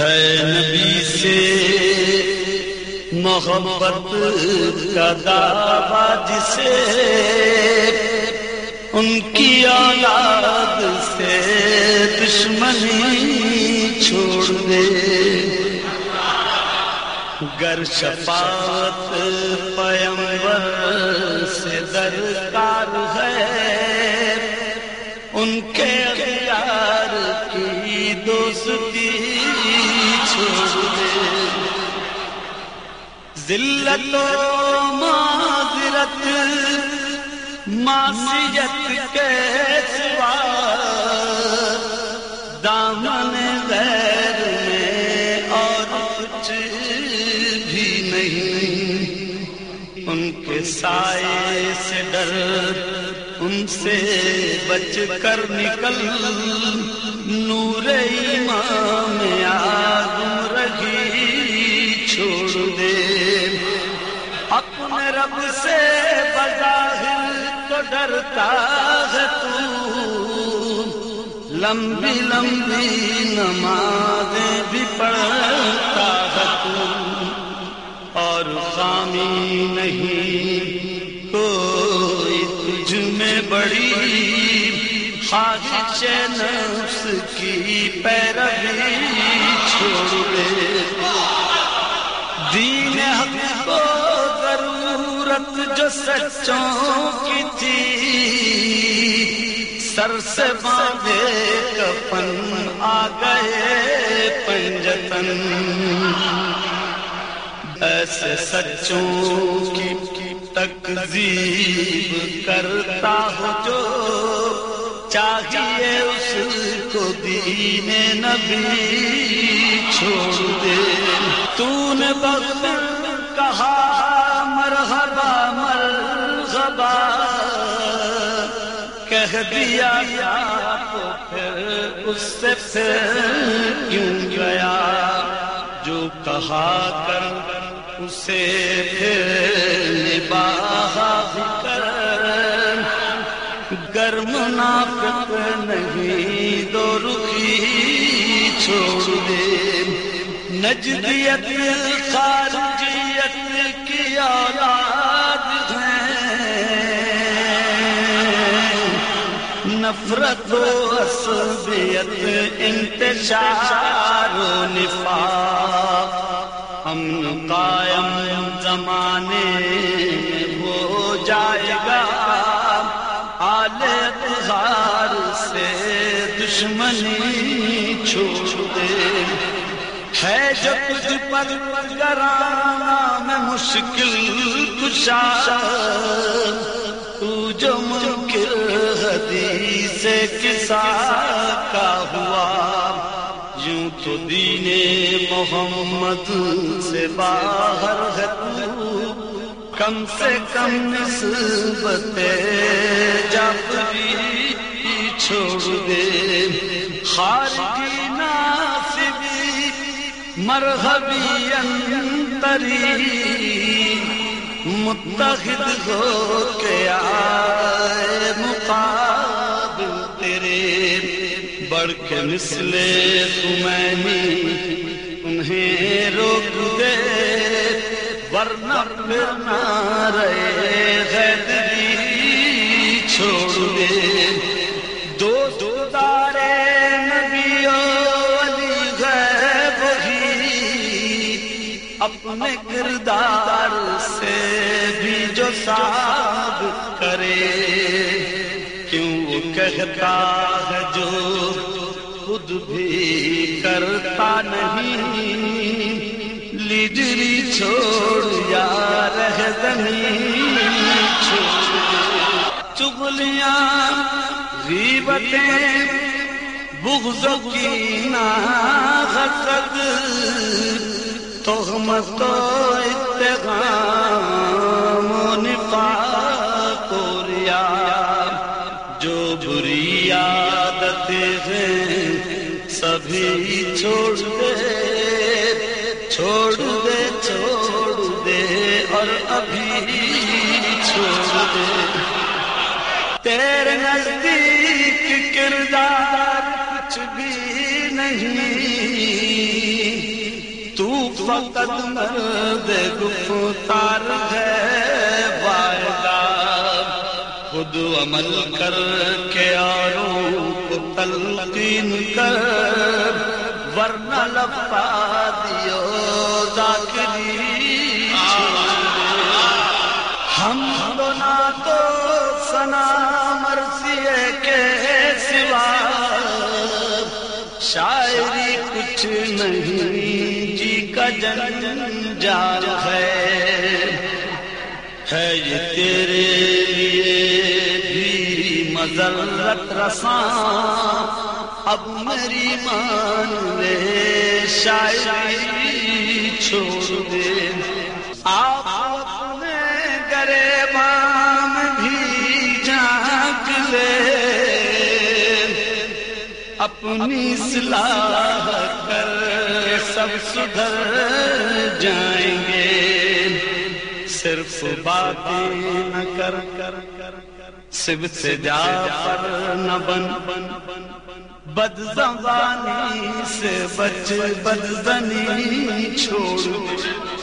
ہے نبی سے محبت کا دعویٰ جسے ان کی اولاد سے دشمنی چھوڑ دے۔ گر شفاعت پیمبر سے درکار ہے۔ ان کے ذلت و معذرت، معصیت کے سوا دامن غیر میں اور کچھ بھی نہیں۔ ان کے سائے سے ڈر، ان سے بچ کر نکل، نور ایمان ڈرتا ہے تو لمبی لمبی نمازیں بھی پڑھتا ہے تو اور خامی نہیں کوئی تجھ میں بڑی خواہش نفس کی پیروی چھوڑ دے۔ دین حق کو جو سچوں کی تھی، سر سے باندھے کپن آ گئے پنجتن۔ ایسے سچوں کی تکذیب کرتا ہو جو چاہیے اس کو دین نبی چھوڑ دے۔ تو نے بخت کہا مرحبا کہہ دیا تو پھر اس سے پھر کیوں گیا؟ جو کہا کر، اسے پھر نباہ کر گر منافق نہیں دو رخی چھوڑ دے۔ نجدیت، خارجیت نفرت و عصبیت انتشار و نفاق امن قائم زمانے میں ہو جائے گا۔ آل اظہار سے دشمنی چھوڑ ہے جو کچھ پر کرانا میں مشکل کشا، تو جو ممکن حدیث کسا کا ہوا۔ یوں تو دین محمد سے باہر ہے تو کم سے کم نسبت جب بھی چھوڑ دے۔ خارجی ناصبی مرحبی انتری، متحد ہو کے آئے مقابل تیرے بڑھ کے مسلے تمہیں انہیں روک دے، ورنہ پھر نہ رہے غیدری چھوڑ دے۔ دو دو دارے نبیوں علی غیب ہی اپنے کردار سے بھی جو صاحب کرے۔ کیوں وہ کہتا ہے جو خود بھی کرتا نہیں۔ لیڈری چھوڑ یا رہ چگلیاں، غیبتیں بغض کی نا حسد تہمت ابھی چھوڑ دے۔ تیرے نزدیک کردار کچھ بھی نہیں۔ تو فقط مرد گفتار ہے وائدہ خود عمل کر کے آروں کو تلقین کر۔ ورنہ لپا دیو ذاکری ہم دونا تو سنا مرسی کے سوا شاعری کچھ نہیں جی کا جن جال ہے۔ ہے یہ تیرے لیے بھی مذرت رساں۔ اب میری مان لے، شاعری چھوڑ دے۔ آپ اپنی صلاح کر سب سدھر جائیں گے۔ صرف باتیں نہ کر کر صرف سے جا پر نہ بن۔ بن بد زبانی سے بچ بد چھوڑ